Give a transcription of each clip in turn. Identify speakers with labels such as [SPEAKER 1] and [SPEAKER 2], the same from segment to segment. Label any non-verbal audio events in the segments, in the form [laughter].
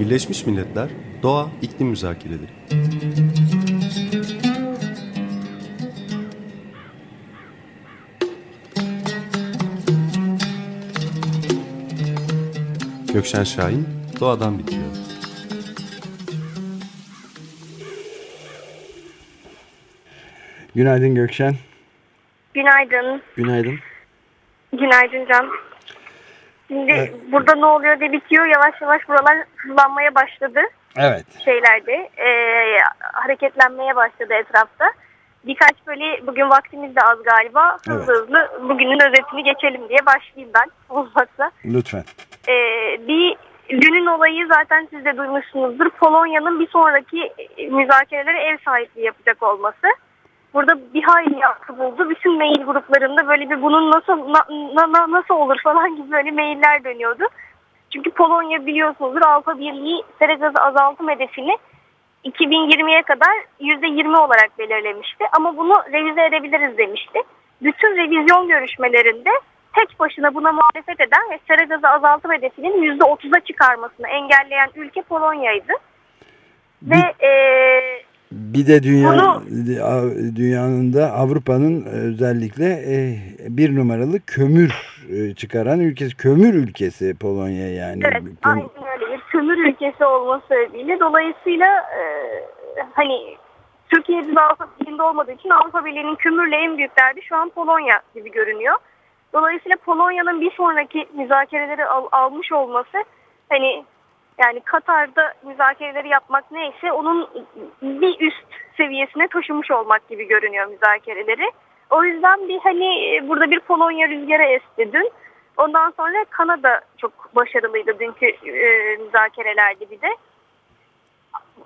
[SPEAKER 1] Birleşmiş Milletler Doğa İklim Müzakereleri Gökşen Şahin Doğadan Bitiyor
[SPEAKER 2] Günaydın Gökşen.
[SPEAKER 3] Günaydın.
[SPEAKER 2] Günaydın.
[SPEAKER 3] Günaydın Can. Şimdi
[SPEAKER 2] Evet.
[SPEAKER 3] burada ne oluyor de bitiyor. Yavaş yavaş buralar hızlanmaya başladı.
[SPEAKER 2] Evet.
[SPEAKER 3] Şeylerde. Ee, hareketlenmeye başladı etrafta. Birkaç böyle bugün vaktimiz de az galiba. Hızlı
[SPEAKER 2] Evet.
[SPEAKER 3] hızlı bugünün özetini geçelim diye başlayayım ben [laughs] olmazsa.
[SPEAKER 2] Lütfen.
[SPEAKER 3] Ee, bir dünün olayı zaten siz de duymuşsunuzdur. Polonya'nın bir sonraki e, müzakerelere ev sahipliği yapacak olması. Burada bir hayli yankı buldu. Bütün mail gruplarında böyle bir bunun nasıl na- na- na- nasıl olur falan gibi böyle mailler dönüyordu. Çünkü Polonya biliyorsunuzdur Avrupa Birliği sera gazı azaltım hedefini 2020'ye kadar %20 olarak belirlemişti. Ama bunu revize edebiliriz demişti. Bütün revizyon görüşmelerinde tek başına buna muhalefet eden ve sera gazı azaltım hedefinin %30'a çıkarmasını engelleyen ülke Polonya'ydı. Ve e,
[SPEAKER 2] Bir de dünya
[SPEAKER 3] Bunu-
[SPEAKER 2] dünyanın da Avrupa'nın özellikle e, bir numaralı kömür e, çıkaran ülkesi. Kömür ülkesi Polonya yani.
[SPEAKER 3] Evet,
[SPEAKER 2] Köm-
[SPEAKER 3] aynen öyle bir kömür ülkesi olması sebebiyle dolayısıyla e, hani Türkiye'nin Avrupa Birliği'nde olmadığı için Avrupa Birliği'nin kömürle en büyük derdi şu an Polonya gibi görünüyor. Dolayısıyla Polonya'nın bir sonraki müzakereleri al- almış olması hani yani Katar'da müzakereleri yapmak neyse onun bir üst seviyesine taşımış olmak gibi görünüyor müzakereleri. O yüzden bir hani e, burada bir Polonya rüzgarı esti dün. Ondan sonra Kanada çok başarılıydı dünkü e, müzakerelerde bir de.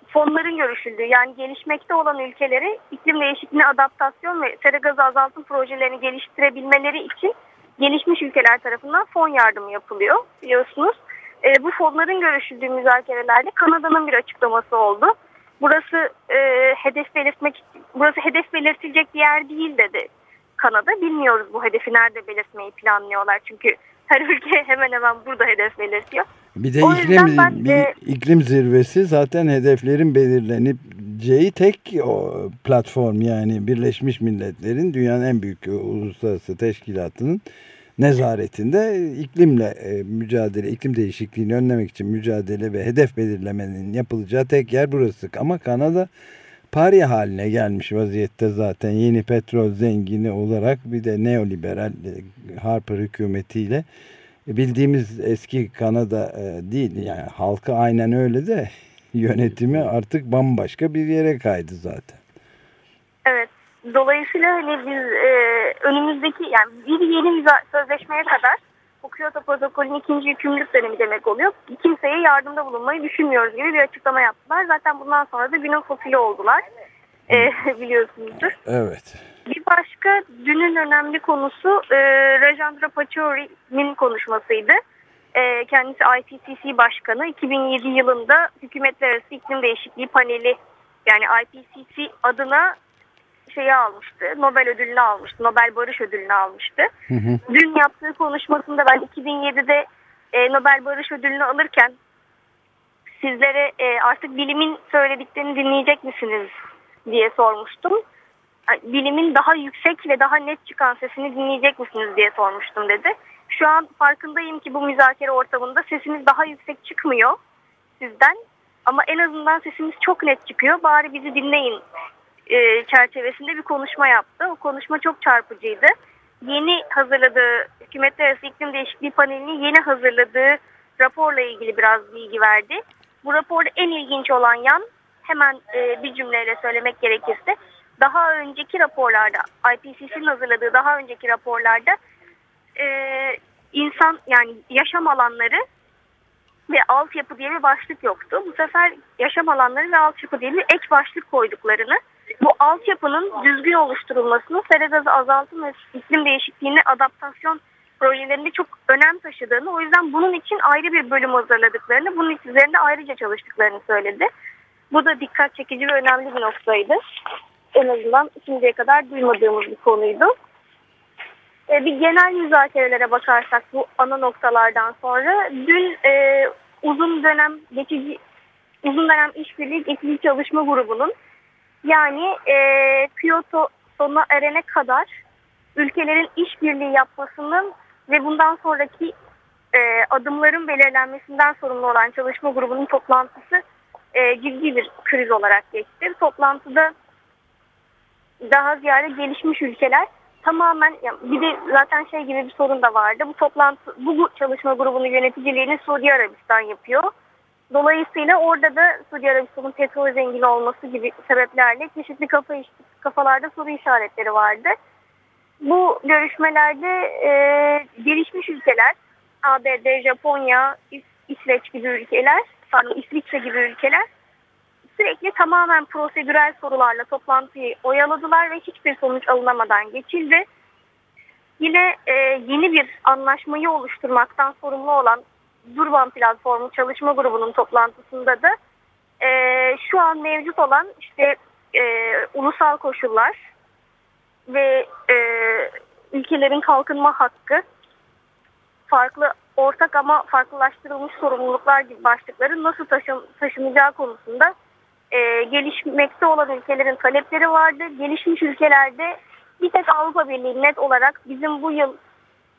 [SPEAKER 3] Fonların görüşüldüğü yani gelişmekte olan ülkeleri iklim değişikliğine adaptasyon ve sera gazı azaltım projelerini geliştirebilmeleri için gelişmiş ülkeler tarafından fon yardımı yapılıyor biliyorsunuz. E, bu fonların görüşüldüğü müzakerelerde Kanada'nın bir açıklaması oldu. Burası e, hedef belirtmek, burası hedef belirtilecek bir yer değil dedi Kanada. Bilmiyoruz bu hedefi nerede belirtmeyi planlıyorlar. Çünkü her ülke [laughs] hemen hemen burada hedef belirtiyor.
[SPEAKER 2] Bir de
[SPEAKER 3] O
[SPEAKER 2] iklim,
[SPEAKER 3] ben
[SPEAKER 2] bir
[SPEAKER 3] de-
[SPEAKER 2] iklim zirvesi zaten hedeflerin belirleneceği tek o platform yani Birleşmiş Milletler'in dünyanın en büyük uluslararası teşkilatının nezaretinde iklimle e, mücadele, iklim değişikliğini önlemek için mücadele ve hedef belirlemenin yapılacağı tek yer burası. Ama Kanada parya haline gelmiş vaziyette zaten yeni petrol zengini olarak bir de neoliberal e, Harper hükümetiyle e, bildiğimiz eski Kanada değil yani halkı aynen öyle de [laughs] yönetimi artık bambaşka bir yere kaydı zaten.
[SPEAKER 3] Evet. Dolayısıyla hani biz e, önümüzdeki yani bir yeni sözleşmeye kadar bu Kyoto protokolünün ikinci yükümlülük dönemi demek oluyor. Kimseye yardımda bulunmayı düşünmüyoruz gibi bir açıklama yaptılar. Zaten bundan sonra da günün fosili oldular. E, [laughs] biliyorsunuzdur.
[SPEAKER 2] Evet.
[SPEAKER 3] Bir başka dünün önemli konusu e, Rajendra Pachauri'nin konuşmasıydı. E, kendisi IPCC Başkanı 2007 yılında Hükümetler Arası İklim Değişikliği Paneli yani IPCC adına şeyi almıştı. Nobel ödülünü almıştı. Nobel Barış Ödülünü almıştı.
[SPEAKER 2] Hı hı.
[SPEAKER 3] Dün yaptığı konuşmasında ben 2007'de e, Nobel Barış Ödülünü alırken sizlere e, artık bilimin söylediklerini dinleyecek misiniz diye sormuştum. Bilimin daha yüksek ve daha net çıkan sesini dinleyecek misiniz diye sormuştum dedi. Şu an farkındayım ki bu müzakere ortamında sesiniz daha yüksek çıkmıyor sizden. Ama en azından sesimiz çok net çıkıyor. Bari bizi dinleyin e, çerçevesinde bir konuşma yaptı. O konuşma çok çarpıcıydı. Yeni hazırladığı Hükümetler Arası İklim Değişikliği Paneli'nin yeni hazırladığı raporla ilgili biraz bilgi verdi. Bu raporda en ilginç olan yan hemen e, bir cümleyle söylemek gerekirse daha önceki raporlarda IPCC'nin hazırladığı daha önceki raporlarda e, insan yani yaşam alanları ve altyapı diye bir başlık yoktu. Bu sefer yaşam alanları ve altyapı diye bir ek başlık koyduklarını bu altyapının düzgün oluşturulmasını sera gazı azaltım ve iklim değişikliğine adaptasyon projelerinde çok önem taşıdığını o yüzden bunun için ayrı bir bölüm hazırladıklarını bunun üzerinde ayrıca çalıştıklarını söyledi. Bu da dikkat çekici ve önemli bir noktaydı. En azından şimdiye kadar duymadığımız bir konuydu. e, bir genel müzakerelere bakarsak bu ana noktalardan sonra dün e, uzun dönem geçici uzun dönem işbirliği geçici çalışma grubunun yani e, Kyoto sona erene kadar ülkelerin işbirliği yapmasının ve bundan sonraki e, adımların belirlenmesinden sorumlu olan çalışma grubunun toplantısı e, ciddi bir kriz olarak geçti. Toplantıda daha ziyade gelişmiş ülkeler tamamen bir de zaten şey gibi bir sorun da vardı. Bu toplantı bu çalışma grubunun yöneticiliğini Suudi Arabistan yapıyor. Dolayısıyla orada da Suudi Arabistan'ın petrol zengin olması gibi sebeplerle çeşitli kafa kafalarda soru işaretleri vardı. Bu görüşmelerde e, gelişmiş ülkeler, ABD, Japonya, İs İsveç gibi ülkeler, pardon İsviçre gibi ülkeler sürekli tamamen prosedürel sorularla toplantıyı oyaladılar ve hiçbir sonuç alınamadan geçildi. Yine e, yeni bir anlaşmayı oluşturmaktan sorumlu olan Durban Platformu Çalışma Grubu'nun toplantısında da e, şu an mevcut olan işte e, ulusal koşullar ve e, ülkelerin kalkınma hakkı farklı ortak ama farklılaştırılmış sorumluluklar gibi başlıkların nasıl taşın, taşınacağı konusunda e, gelişmekte olan ülkelerin talepleri vardı. Gelişmiş ülkelerde bir tek Avrupa Birliği net olarak bizim bu yıl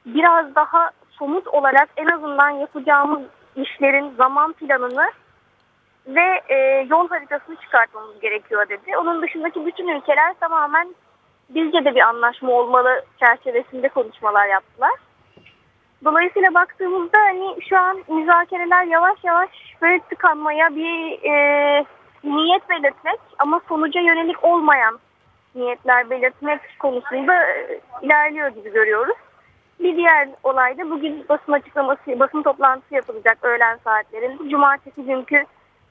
[SPEAKER 3] biraz daha somut olarak en azından yapacağımız işlerin zaman planını ve e, yol haritasını çıkartmamız gerekiyor dedi. Onun dışındaki bütün ülkeler tamamen bizce de bir anlaşma olmalı çerçevesinde konuşmalar yaptılar. Dolayısıyla baktığımızda hani şu an müzakereler yavaş yavaş böyle tıkanmaya bir e, niyet belirtmek ama sonuca yönelik olmayan niyetler belirtmek konusunda e, ilerliyor gibi görüyoruz. Bir diğer olay da bugün basın açıklaması, basın toplantısı yapılacak öğlen saatlerinde. Cumartesi günkü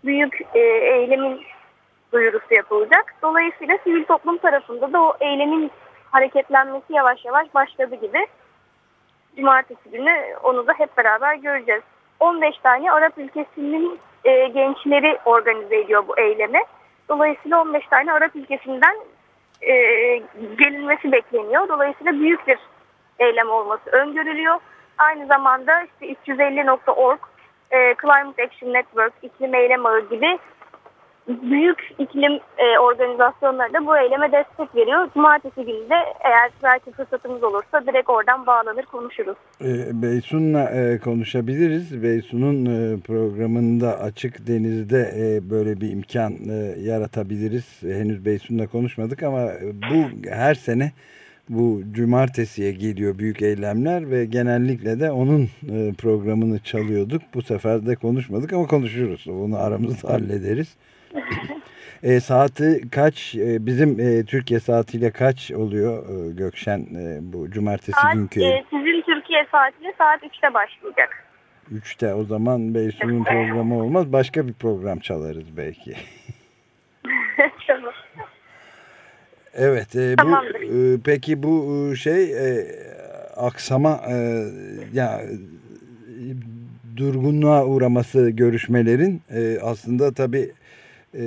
[SPEAKER 3] büyük e, eylemin duyurusu yapılacak. Dolayısıyla sivil toplum tarafında da o eylemin hareketlenmesi yavaş yavaş başladı gibi. Cumartesi günü onu da hep beraber göreceğiz. 15 tane Arap ülkesinin e, gençleri organize ediyor bu eylemi. Dolayısıyla 15 tane Arap ülkesinden e, gelinmesi bekleniyor. Dolayısıyla büyük bir eylem olması öngörülüyor. Aynı zamanda işte 350.org, e, Climate Action Network, iklim eylem ağı gibi büyük iklim e, organizasyonları da bu eyleme destek veriyor. Cumartesi günü de eğer belki fırsatımız olursa direkt oradan bağlanır konuşuruz.
[SPEAKER 2] E, Beysun'la e, konuşabiliriz. Beysun'un e, programında Açık Deniz'de e, böyle bir imkan e, yaratabiliriz. Henüz Beysun'la konuşmadık ama bu her sene bu cumartesiye geliyor büyük eylemler ve genellikle de onun e, programını çalıyorduk. Bu sefer de konuşmadık ama konuşuruz. Bunu aramızda hallederiz. e, saati kaç? E, bizim e, Türkiye saatiyle kaç oluyor e, Gökşen e, bu cumartesi
[SPEAKER 3] saat,
[SPEAKER 2] günkü?
[SPEAKER 3] E, sizin Türkiye saatiyle saat 3'te başlayacak.
[SPEAKER 2] 3'te o zaman Beysun'un programı olmaz. Başka bir program çalarız belki. [laughs]
[SPEAKER 3] tamam.
[SPEAKER 2] Evet. E, bu, e, peki bu e, şey e, aksama e, ya durgunluğa uğraması görüşmelerin e, aslında tabii e,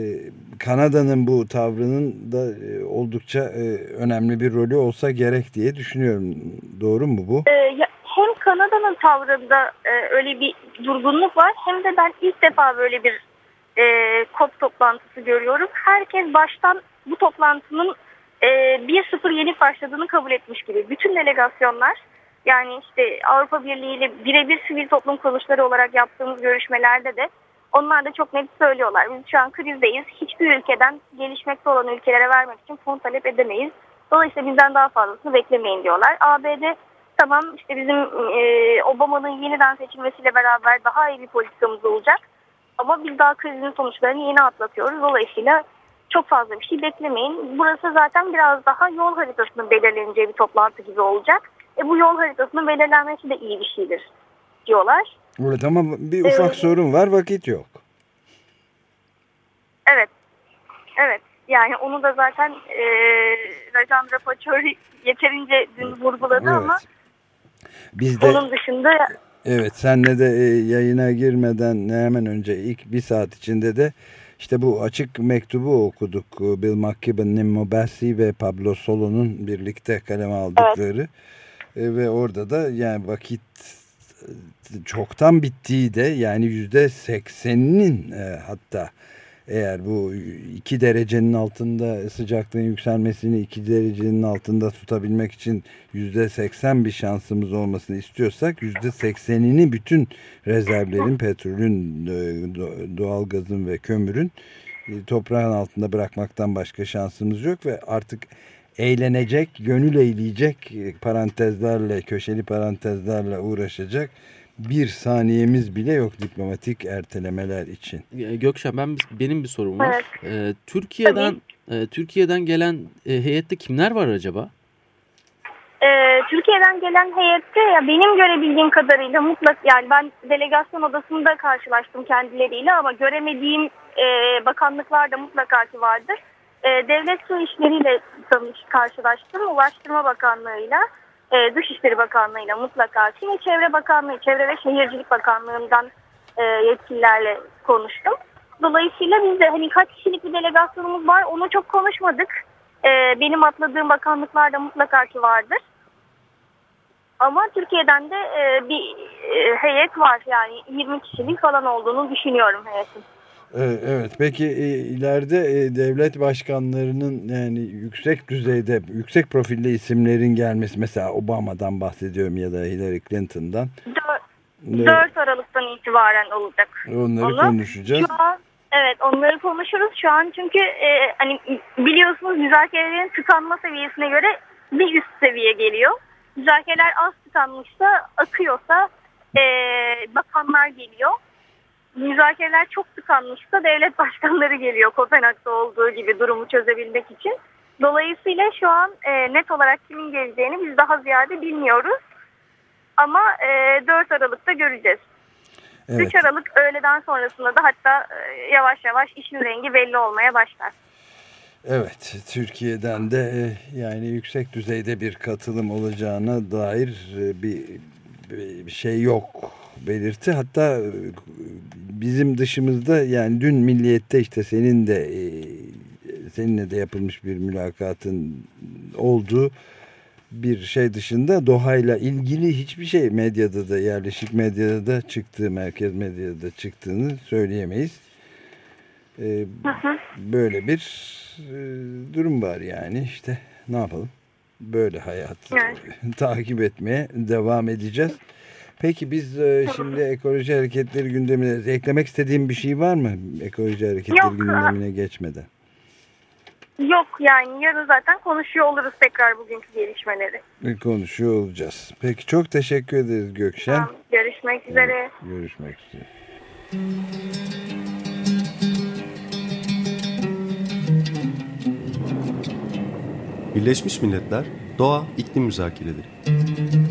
[SPEAKER 2] Kanada'nın bu tavrının da e, oldukça e, önemli bir rolü olsa gerek diye düşünüyorum. Doğru mu bu?
[SPEAKER 3] E, ya, hem Kanada'nın tavrında e, öyle bir durgunluk var hem de ben ilk defa böyle bir e, COP toplantısı görüyorum. Herkes baştan bu toplantının e, 1-0 yeni başladığını kabul etmiş gibi. Bütün delegasyonlar yani işte Avrupa Birliği ile birebir sivil toplum kuruluşları olarak yaptığımız görüşmelerde de onlar da çok net söylüyorlar. Biz şu an krizdeyiz. Hiçbir ülkeden gelişmekte olan ülkelere vermek için fon talep edemeyiz. Dolayısıyla bizden daha fazlasını beklemeyin diyorlar. ABD tamam işte bizim e, Obama'nın yeniden seçilmesiyle beraber daha iyi bir politikamız olacak. Ama biz daha krizin sonuçlarını yeni atlatıyoruz. Dolayısıyla çok fazla bir şey beklemeyin. Burası zaten biraz daha yol haritasının belirleneceği bir toplantı gibi olacak. E, bu yol haritasının belirlenmesi de iyi bir şeydir diyorlar.
[SPEAKER 2] Evet ama bir ufak evet. sorun var vakit yok.
[SPEAKER 3] Evet. Evet. Yani onu da zaten e, Rajandra Pachauri yeterince dün vurguladı evet. ama Biz de, onun dışında
[SPEAKER 2] Evet senle de e, yayına girmeden hemen önce ilk bir saat içinde de işte bu açık mektubu okuduk. Bill McKibben, Nimmo Bassi ve Pablo Solo'nun birlikte kaleme aldıkları. Evet E, ve orada da yani vakit çoktan bittiği de yani yüzde sekseninin e, hatta eğer bu iki derecenin altında sıcaklığın yükselmesini iki derecenin altında tutabilmek için yüzde seksen bir şansımız olmasını istiyorsak yüzde seksenini bütün rezervlerin petrolün doğalgazın ve kömürün e, toprağın altında bırakmaktan başka şansımız yok ve artık eğlenecek, gönül eğleyecek e, parantezlerle, köşeli parantezlerle uğraşacak bir saniyemiz bile yok diplomatik ertelemeler için.
[SPEAKER 4] Gökşen ben benim bir sorum var. Evet. Ee, Türkiye'den e, Türkiye'den gelen e, heyette kimler var acaba?
[SPEAKER 3] Ee, Türkiye'den gelen heyette ya benim görebildiğim kadarıyla mutlak yani ben delegasyon odasında karşılaştım kendileriyle ama göremediğim e, bakanlıklar da mutlaka ki vardır. E, devlet su işleriyle tanış, karşılaştım. Ulaştırma Bakanlığı'yla e, Dışişleri Bakanlığı'yla mutlaka ki Çevre Bakanlığı, Çevre ve Şehircilik Bakanlığı'ndan e, yetkililerle konuştum. Dolayısıyla biz de hani kaç kişilik bir delegasyonumuz var onu çok konuşmadık. E, benim atladığım bakanlıklar da mutlaka ki vardır. Ama Türkiye'den de e, bir e, heyet var yani 20 kişilik falan olduğunu düşünüyorum heyetin.
[SPEAKER 2] Evet peki e, ileride e, devlet başkanlarının yani yüksek düzeyde yüksek profilde isimlerin gelmesi mesela Obama'dan bahsediyorum ya da Hillary Clinton'dan.
[SPEAKER 3] 4, 4 Aralık'tan itibaren olacak.
[SPEAKER 2] Onları Onu, konuşacağız.
[SPEAKER 3] Şu an, evet onları konuşuruz şu an çünkü e, hani biliyorsunuz müzakerelerin tıkanma seviyesine göre bir üst seviye geliyor. Müzakereler az tıkanmışsa akıyorsa e, bakanlar geliyor müzakereler çok tıkanmışsa devlet [laughs] başkanları geliyor Kopenhag'da olduğu gibi durumu çözebilmek için. Dolayısıyla şu an e, net olarak kimin geleceğini biz daha ziyade bilmiyoruz. Ama e, 4 Aralık'ta göreceğiz. Evet. 3 Aralık öğleden sonrasında da hatta e, yavaş yavaş işin rengi belli olmaya başlar.
[SPEAKER 2] Evet, Türkiye'den de e, yani yüksek düzeyde bir katılım olacağına dair e, bir, bir şey yok belirtti. Hatta e, bizim dışımızda yani dün Milliyet'te işte senin de e, seninle de yapılmış bir mülakatın olduğu bir şey dışında Doha'yla ilgili hiçbir şey medyada da yerleşik medyada da çıktığı merkez medyada da çıktığını söyleyemeyiz. Ee, böyle bir e, durum var yani işte ne yapalım böyle hayat evet. [laughs] takip etmeye devam edeceğiz. Peki biz e, şimdi ekoloji hareketleri gündemine eklemek istediğim bir şey var mı? Ekoloji hareketleri Yok, gündemine geçmeden.
[SPEAKER 3] Yok yani yarın zaten konuşuyor oluruz tekrar bugünkü gelişmeleri.
[SPEAKER 2] E, konuşuyor olacağız. Peki çok teşekkür ederiz Gökşen. Tamam,
[SPEAKER 3] görüşmek üzere.
[SPEAKER 2] Görüşmek üzere.
[SPEAKER 1] Birleşmiş Milletler Doğa İklim Müzakereleri